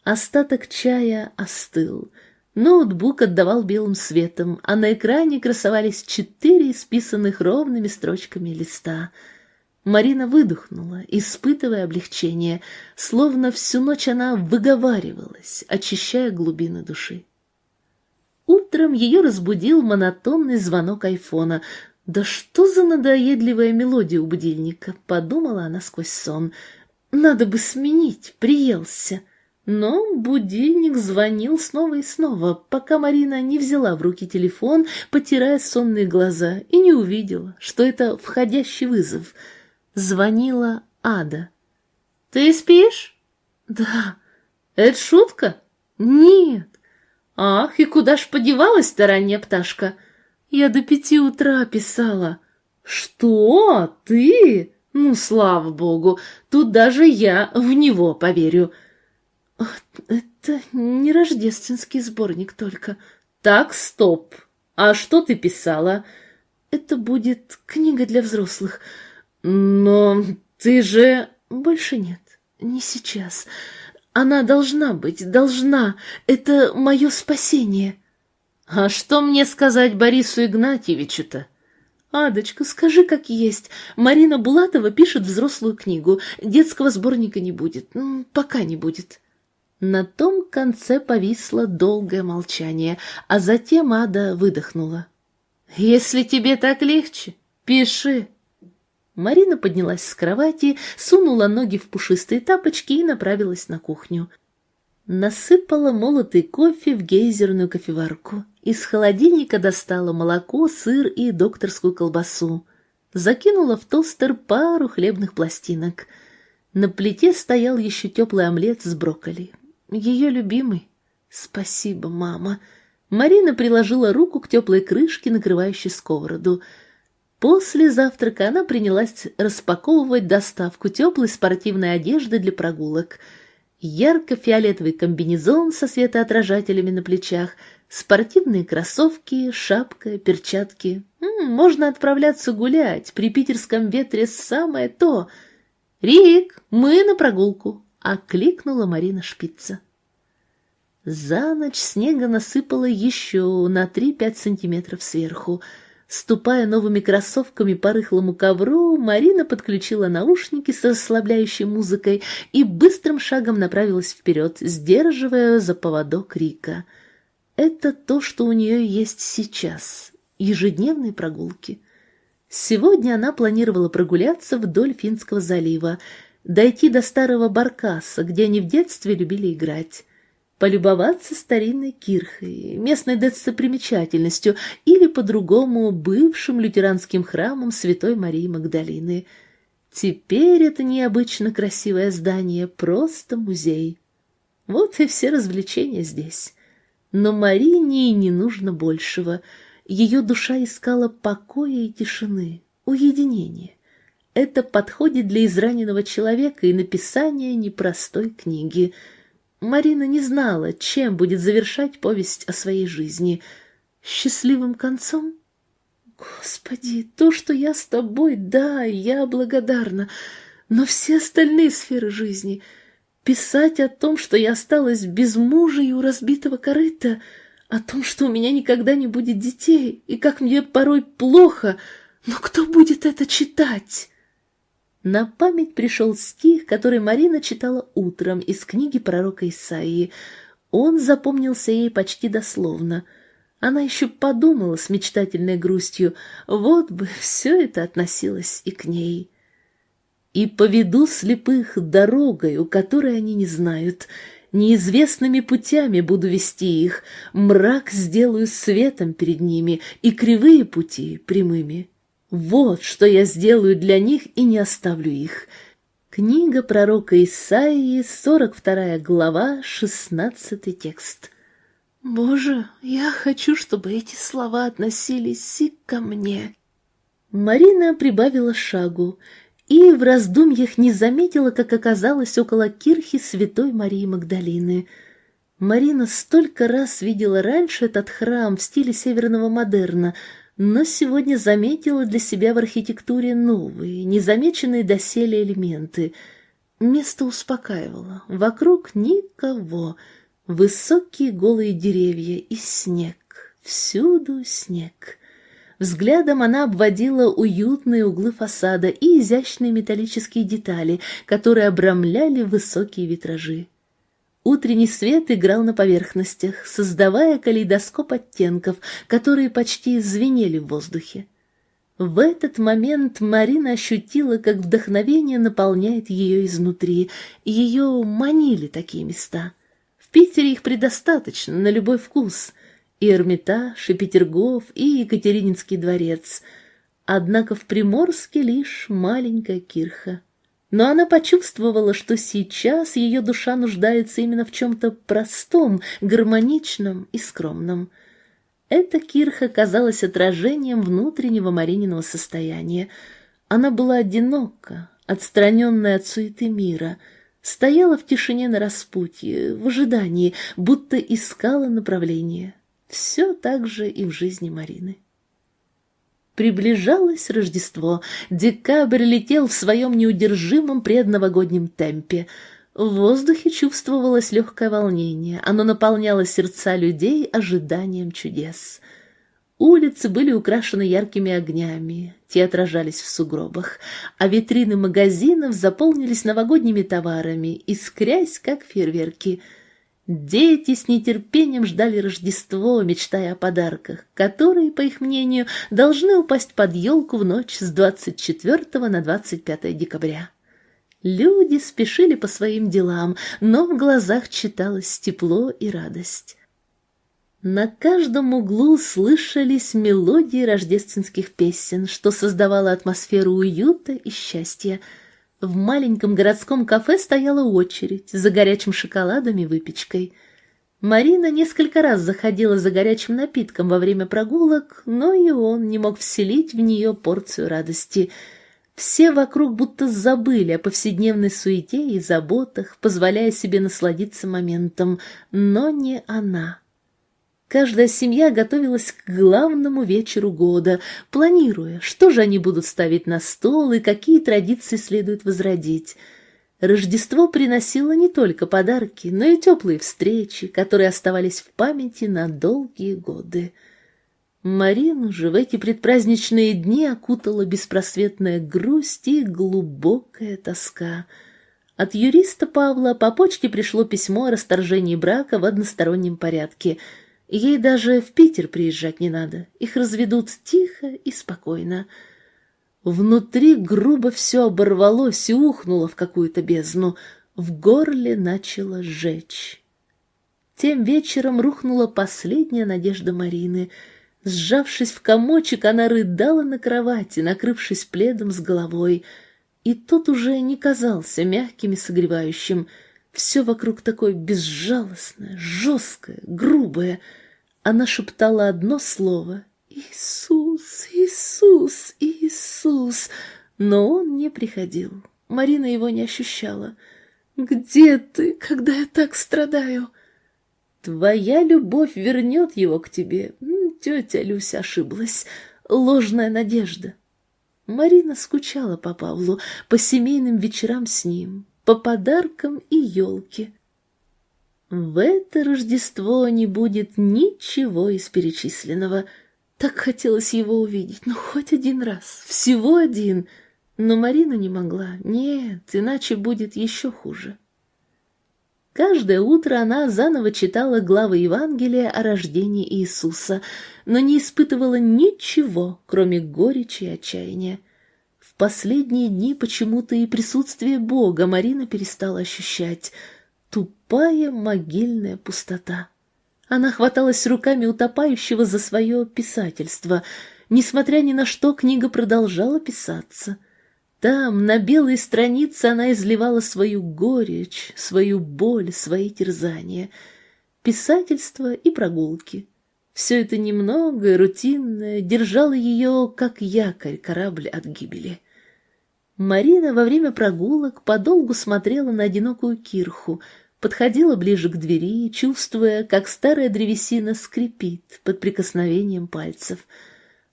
Остаток чая остыл. Ноутбук отдавал белым светом, а на экране красовались четыре исписанных ровными строчками листа. Марина выдохнула, испытывая облегчение, словно всю ночь она выговаривалась, очищая глубины души. Утром ее разбудил монотонный звонок айфона. «Да что за надоедливая мелодия у будильника?» — подумала она сквозь сон. «Надо бы сменить, приелся». Но будильник звонил снова и снова, пока Марина не взяла в руки телефон, потирая сонные глаза, и не увидела, что это входящий вызов. Звонила Ада. «Ты спишь?» «Да». «Это шутка?» «Нет». «Ах, и куда ж подевалась-то ранняя пташка?» «Я до пяти утра писала». «Что? Ты? Ну, слава богу, тут даже я в него поверю». «Это не рождественский сборник только». «Так, стоп. А что ты писала?» «Это будет книга для взрослых. Но ты же...» «Больше нет. Не сейчас. Она должна быть, должна. Это мое спасение». «А что мне сказать Борису Игнатьевичу-то?» «Адочка, скажи, как есть. Марина Булатова пишет взрослую книгу. Детского сборника не будет. Пока не будет». На том конце повисло долгое молчание, а затем Ада выдохнула. «Если тебе так легче, пиши». Марина поднялась с кровати, сунула ноги в пушистые тапочки и направилась на кухню. Насыпала молотый кофе в гейзерную кофеварку. Из холодильника достала молоко, сыр и докторскую колбасу. Закинула в тостер пару хлебных пластинок. На плите стоял еще теплый омлет с брокколи ее любимый. Спасибо, мама. Марина приложила руку к теплой крышке, накрывающей сковороду. После завтрака она принялась распаковывать доставку теплой спортивной одежды для прогулок. Ярко-фиолетовый комбинезон со светоотражателями на плечах, спортивные кроссовки, шапка, перчатки. М -м, можно отправляться гулять, при питерском ветре самое то. «Рик, мы на прогулку!» — окликнула Марина Шпица. За ночь снега насыпало еще на 3-5 сантиметров сверху. Ступая новыми кроссовками по рыхлому ковру, Марина подключила наушники с расслабляющей музыкой и быстрым шагом направилась вперед, сдерживая за поводок Рика. Это то, что у нее есть сейчас. Ежедневные прогулки. Сегодня она планировала прогуляться вдоль Финского залива, дойти до старого Баркаса, где они в детстве любили играть, полюбоваться старинной кирхой, местной достопримечательностью или, по-другому, бывшим лютеранским храмом Святой Марии Магдалины. Теперь это необычно красивое здание, просто музей. Вот и все развлечения здесь. Но Марине не нужно большего. Ее душа искала покоя и тишины, уединения. Это подходит для израненного человека и написания непростой книги. Марина не знала, чем будет завершать повесть о своей жизни. Счастливым концом? Господи, то, что я с тобой, да, я благодарна, но все остальные сферы жизни... Писать о том, что я осталась без мужа и у разбитого корыта, о том, что у меня никогда не будет детей, и как мне порой плохо, но кто будет это читать? На память пришел стих, который Марина читала утром из книги пророка Исаии. Он запомнился ей почти дословно. Она еще подумала с мечтательной грустью, вот бы все это относилось и к ней. «И поведу слепых дорогой, у которой они не знают, неизвестными путями буду вести их, мрак сделаю светом перед ними, и кривые пути прямыми». Вот что я сделаю для них и не оставлю их. Книга пророка Исаии, 42 глава, 16 текст. Боже, я хочу, чтобы эти слова относились и ко мне. Марина прибавила шагу и в раздумьях не заметила, как оказалась около кирхи святой Марии Магдалины. Марина столько раз видела раньше этот храм в стиле северного модерна — но сегодня заметила для себя в архитектуре новые, незамеченные доселе элементы. Место успокаивало, вокруг никого, Высокие голые деревья и снег, всюду снег. Взглядом она обводила уютные углы фасада и изящные металлические детали, которые обрамляли высокие витражи. Утренний свет играл на поверхностях, создавая калейдоскоп оттенков, которые почти звенели в воздухе. В этот момент Марина ощутила, как вдохновение наполняет ее изнутри. Ее манили такие места. В Питере их предостаточно, на любой вкус и Эрмитаж, и Петергоф, и Екатерининский дворец. Однако в Приморске лишь маленькая кирха. Но она почувствовала, что сейчас ее душа нуждается именно в чем-то простом, гармоничном и скромном. Эта кирха казалась отражением внутреннего Марининого состояния. Она была одинока, отстраненная от суеты мира, стояла в тишине на распутье, в ожидании, будто искала направление. Все так же и в жизни Марины. Приближалось Рождество. Декабрь летел в своем неудержимом предновогоднем темпе. В воздухе чувствовалось легкое волнение. Оно наполняло сердца людей ожиданием чудес. Улицы были украшены яркими огнями, те отражались в сугробах, а витрины магазинов заполнились новогодними товарами, искрясь, как фейерверки — Дети с нетерпением ждали Рождество, мечтая о подарках, которые, по их мнению, должны упасть под елку в ночь с 24 на 25 декабря. Люди спешили по своим делам, но в глазах читалось тепло и радость. На каждом углу слышались мелодии рождественских песен, что создавало атмосферу уюта и счастья – в маленьком городском кафе стояла очередь за горячим шоколадом и выпечкой. Марина несколько раз заходила за горячим напитком во время прогулок, но и он не мог вселить в нее порцию радости. Все вокруг будто забыли о повседневной суете и заботах, позволяя себе насладиться моментом, но не она. Каждая семья готовилась к главному вечеру года, планируя, что же они будут ставить на стол и какие традиции следует возродить. Рождество приносило не только подарки, но и теплые встречи, которые оставались в памяти на долгие годы. Марину же в эти предпраздничные дни окутала беспросветная грусть и глубокая тоска. От юриста Павла по почте пришло письмо о расторжении брака в одностороннем порядке — Ей даже в Питер приезжать не надо, их разведут тихо и спокойно. Внутри грубо все оборвалось и ухнуло в какую-то бездну, в горле начало жечь. Тем вечером рухнула последняя надежда Марины. Сжавшись в комочек, она рыдала на кровати, накрывшись пледом с головой. И тот уже не казался мягким и согревающим. Все вокруг такое безжалостное, жесткое, грубое — она шептала одно слово «Иисус, Иисус, Иисус!» Но он не приходил. Марина его не ощущала. «Где ты, когда я так страдаю?» «Твоя любовь вернет его к тебе. Тетя Люся ошиблась. Ложная надежда». Марина скучала по Павлу, по семейным вечерам с ним, по подаркам и елке. В это Рождество не будет ничего из перечисленного. Так хотелось его увидеть, ну хоть один раз, всего один. Но Марина не могла, нет, иначе будет еще хуже. Каждое утро она заново читала главы Евангелия о рождении Иисуса, но не испытывала ничего, кроме горечи и отчаяния. В последние дни почему-то и присутствие Бога Марина перестала ощущать – Тупая могильная пустота. Она хваталась руками утопающего за свое писательство. Несмотря ни на что, книга продолжала писаться. Там, на белой странице, она изливала свою горечь, свою боль, свои терзания. Писательство и прогулки. Все это немного, рутинное, держало ее, как якорь, корабль от гибели. Марина во время прогулок подолгу смотрела на одинокую кирху — подходила ближе к двери, чувствуя, как старая древесина скрипит под прикосновением пальцев.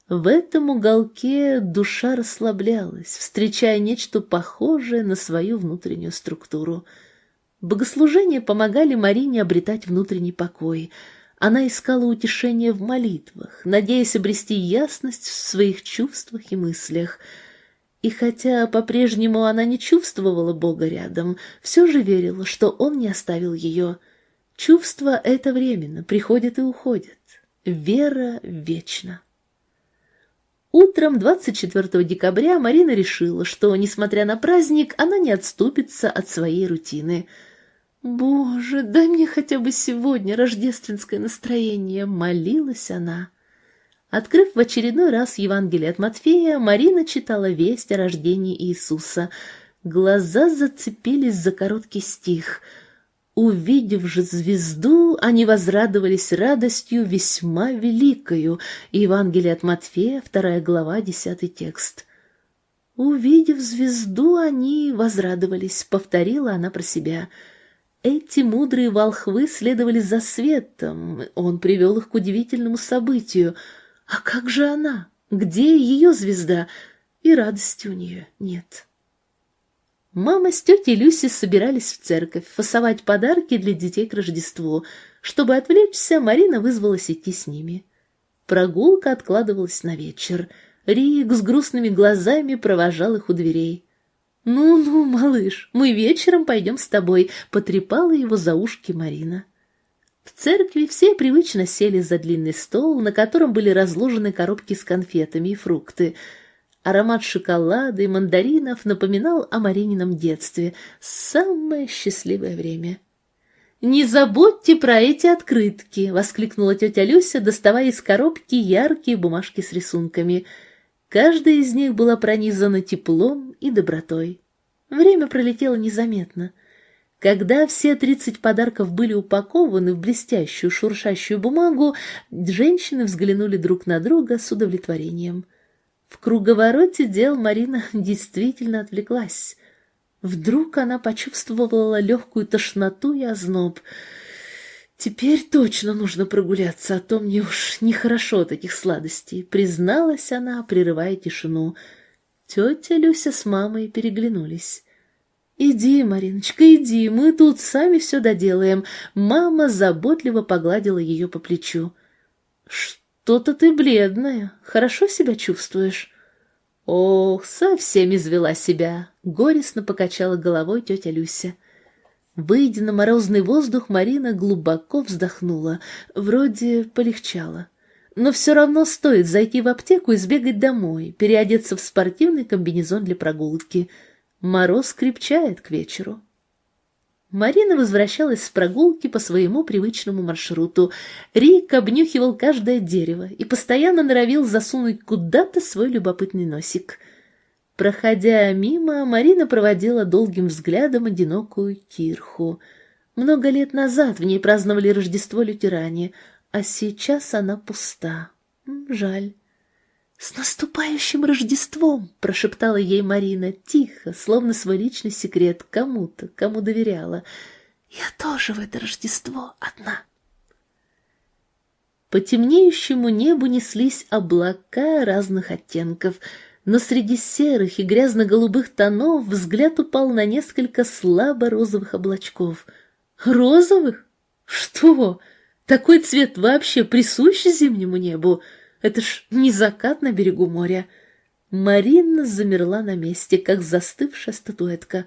В этом уголке душа расслаблялась, встречая нечто похожее на свою внутреннюю структуру. Богослужения помогали Марине обретать внутренний покой. Она искала утешение в молитвах, надеясь обрести ясность в своих чувствах и мыслях. И хотя по-прежнему она не чувствовала Бога рядом, все же верила, что Он не оставил ее. Чувство — это временно, приходит и уходит. Вера вечна. Утром 24 декабря Марина решила, что, несмотря на праздник, она не отступится от своей рутины. «Боже, дай мне хотя бы сегодня рождественское настроение!» — молилась она. Открыв в очередной раз Евангелие от Матфея, Марина читала весть о рождении Иисуса. Глаза зацепились за короткий стих — Увидев же звезду, они возрадовались радостью весьма великою. Евангелие от Матфея, вторая глава, десятый текст. Увидев звезду, они возрадовались, повторила она про себя. Эти мудрые волхвы следовали за светом, он привел их к удивительному событию. А как же она? Где ее звезда? И радости у нее нет. Мама с тетей Люси собирались в церковь фасовать подарки для детей к Рождеству. Чтобы отвлечься, Марина вызвалась идти с ними. Прогулка откладывалась на вечер. Рик с грустными глазами провожал их у дверей. «Ну-ну, малыш, мы вечером пойдем с тобой», — потрепала его за ушки Марина. В церкви все привычно сели за длинный стол, на котором были разложены коробки с конфетами и фрукты — Аромат шоколада и мандаринов напоминал о Маринином детстве. Самое счастливое время. «Не забудьте про эти открытки!» — воскликнула тетя Люся, доставая из коробки яркие бумажки с рисунками. Каждая из них была пронизана теплом и добротой. Время пролетело незаметно. Когда все тридцать подарков были упакованы в блестящую шуршащую бумагу, женщины взглянули друг на друга с удовлетворением — в круговороте дел Марина <laughs> действительно отвлеклась. Вдруг она почувствовала легкую тошноту и озноб. «Теперь точно нужно прогуляться, а то мне уж нехорошо таких сладостей», — призналась она, прерывая тишину. Тетя Люся с мамой переглянулись. «Иди, Мариночка, иди, мы тут сами все доделаем». Мама заботливо погладила ее по плечу. «Что?» «Что-то ты бледная. Хорошо себя чувствуешь?» «Ох, совсем извела себя!» — горестно покачала головой тетя Люся. Выйдя на морозный воздух, Марина глубоко вздохнула. Вроде полегчало. Но все равно стоит зайти в аптеку и сбегать домой, переодеться в спортивный комбинезон для прогулки. Мороз крепчает к вечеру. Марина возвращалась с прогулки по своему привычному маршруту. Рик обнюхивал каждое дерево и постоянно норовил засунуть куда-то свой любопытный носик. Проходя мимо, Марина проводила долгим взглядом одинокую кирху. Много лет назад в ней праздновали Рождество лютеране, а сейчас она пуста. Жаль. «С наступающим Рождеством!» — прошептала ей Марина, тихо, словно свой личный секрет, кому-то, кому доверяла. «Я тоже в это Рождество одна!» По темнеющему небу неслись облака разных оттенков, но среди серых и грязно-голубых тонов взгляд упал на несколько слабо-розовых облачков. «Розовых? Что? Такой цвет вообще присущ зимнему небу?» Это ж не закат на берегу моря. Марина замерла на месте, как застывшая статуэтка.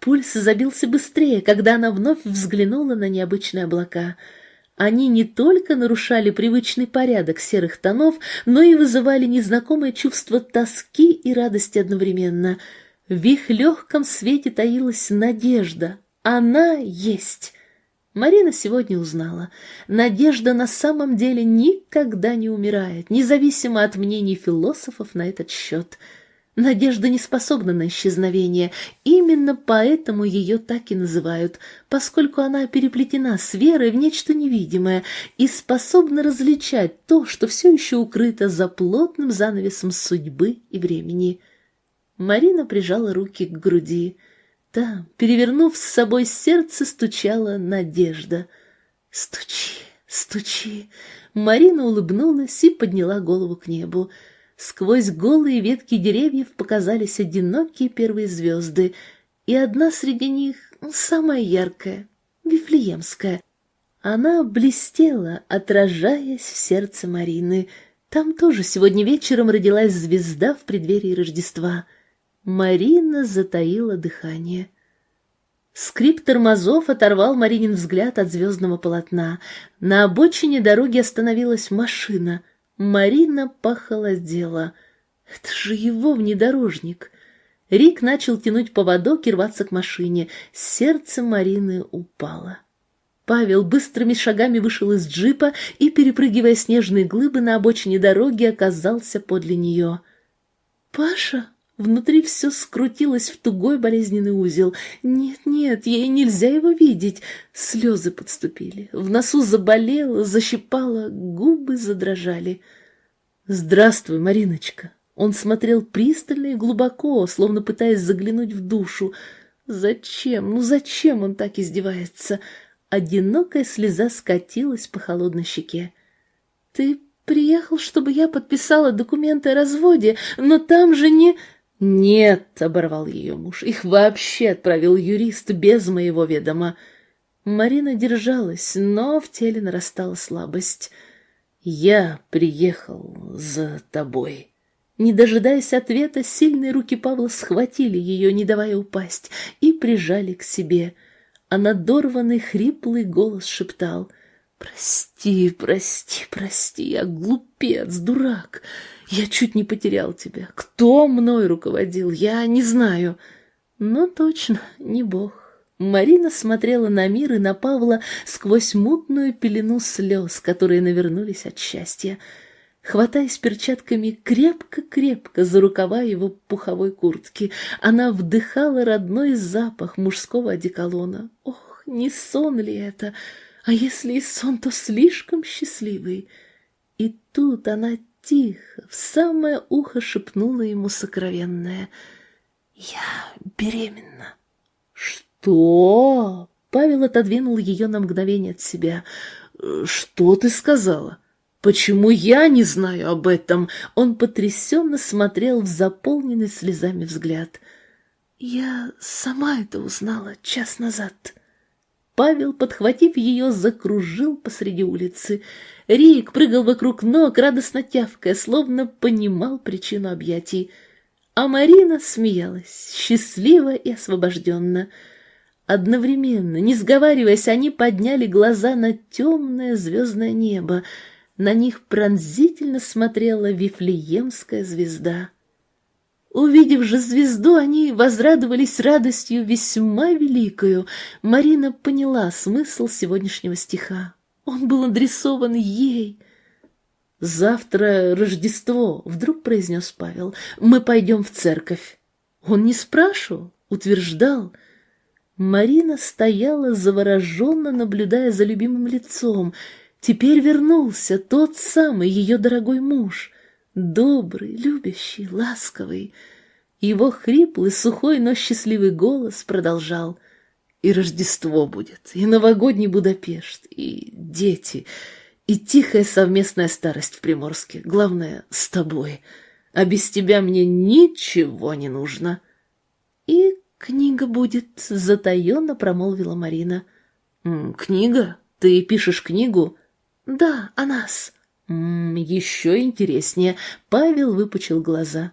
Пульс забился быстрее, когда она вновь взглянула на необычные облака. Они не только нарушали привычный порядок серых тонов, но и вызывали незнакомое чувство тоски и радости одновременно. В их легком свете таилась надежда. Она есть. Марина сегодня узнала. Надежда на самом деле никогда не умирает, независимо от мнений философов на этот счет. Надежда не способна на исчезновение, именно поэтому ее так и называют, поскольку она переплетена с верой в нечто невидимое и способна различать то, что все еще укрыто за плотным занавесом судьбы и времени. Марина прижала руки к груди. Там, перевернув с собой сердце, стучала надежда. «Стучи, стучи!» Марина улыбнулась и подняла голову к небу. Сквозь голые ветки деревьев показались одинокие первые звезды, и одна среди них самая яркая, вифлеемская. Она блестела, отражаясь в сердце Марины. Там тоже сегодня вечером родилась звезда в преддверии Рождества. Марина затаила дыхание. Скрип тормозов оторвал Маринин взгляд от звездного полотна. На обочине дороги остановилась машина. Марина похолодела. Это же его внедорожник. Рик начал тянуть поводок и рваться к машине. Сердце Марины упало. Павел быстрыми шагами вышел из джипа и, перепрыгивая снежные глыбы на обочине дороги, оказался подле нее. «Паша?» Внутри все скрутилось в тугой болезненный узел. Нет-нет, ей нельзя его видеть. Слезы подступили. В носу заболело, защипало, губы задрожали. «Здравствуй, Мариночка!» Он смотрел пристально и глубоко, словно пытаясь заглянуть в душу. Зачем? Ну зачем он так издевается? Одинокая слеза скатилась по холодной щеке. «Ты приехал, чтобы я подписала документы о разводе, но там же не...» «Нет», — оборвал ее муж, — «их вообще отправил юрист без моего ведома». Марина держалась, но в теле нарастала слабость. «Я приехал за тобой». Не дожидаясь ответа, сильные руки Павла схватили ее, не давая упасть, и прижали к себе. А надорванный хриплый голос шептал «Прости, прости, прости, я глупец, дурак, я чуть не потерял тебя. Кто мной руководил, я не знаю, но точно не Бог». Марина смотрела на мир и на Павла сквозь мутную пелену слез, которые навернулись от счастья хватаясь перчатками крепко-крепко за рукава его пуховой куртки. Она вдыхала родной запах мужского одеколона. Ох, не сон ли это? А если и сон, то слишком счастливый. И тут она тихо, в самое ухо шепнула ему сокровенное. «Я беременна». «Что?» Павел отодвинул ее на мгновение от себя. «Что ты сказала?» Почему я не знаю об этом? Он потрясенно смотрел в заполненный слезами взгляд. Я сама это узнала час назад. Павел, подхватив ее, закружил посреди улицы. Рик прыгал вокруг ног, радостно тявкая, словно понимал причину объятий. А Марина смеялась, счастливо и освобожденно. Одновременно, не сговариваясь, они подняли глаза на темное звездное небо — на них пронзительно смотрела Вифлеемская звезда. Увидев же звезду, они возрадовались радостью весьма великою. Марина поняла смысл сегодняшнего стиха. Он был адресован ей. «Завтра Рождество», — вдруг произнес Павел. «Мы пойдем в церковь». Он не спрашивал, утверждал. Марина стояла завороженно, наблюдая за любимым лицом — Теперь вернулся тот самый ее дорогой муж, добрый, любящий, ласковый. Его хриплый, сухой, но счастливый голос продолжал. И Рождество будет, и новогодний Будапешт, и дети, и тихая совместная старость в Приморске. Главное, с тобой. А без тебя мне ничего не нужно. И книга будет, затаенно промолвила Марина. «Книга? Ты пишешь книгу?» «Да, о нас». «М -м, «Еще интереснее». Павел выпучил глаза.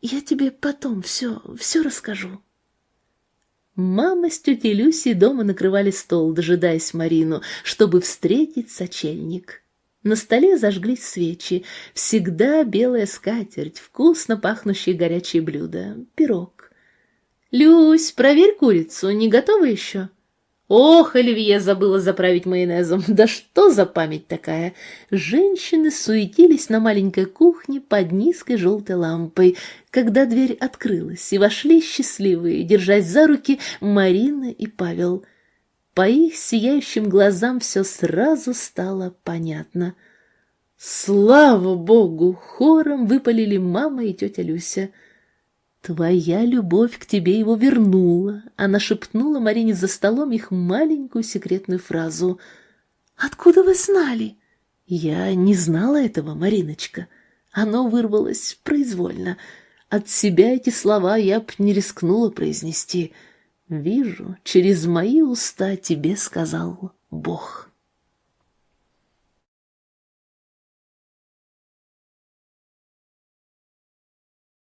«Я тебе потом все, все расскажу». Мама с тетей Люсей дома накрывали стол, дожидаясь Марину, чтобы встретить сочельник. На столе зажглись свечи, всегда белая скатерть, вкусно пахнущие горячие блюда, пирог. «Люсь, проверь курицу, не готова еще?» Ох, Оливье забыла заправить майонезом. <laughs> Да что за память такая? Женщины суетились на маленькой кухне под низкой желтой лампой, когда дверь открылась, и вошли счастливые, держась за руки Марина и Павел. По их сияющим глазам все сразу стало понятно. Слава богу! Хором выпалили мама и тетя Люся — «Твоя любовь к тебе его вернула», — она шепнула Марине за столом их маленькую секретную фразу. «Откуда вы знали?» «Я не знала этого, Мариночка. Оно вырвалось произвольно. От себя эти слова я б не рискнула произнести. Вижу, через мои уста тебе сказал Бог.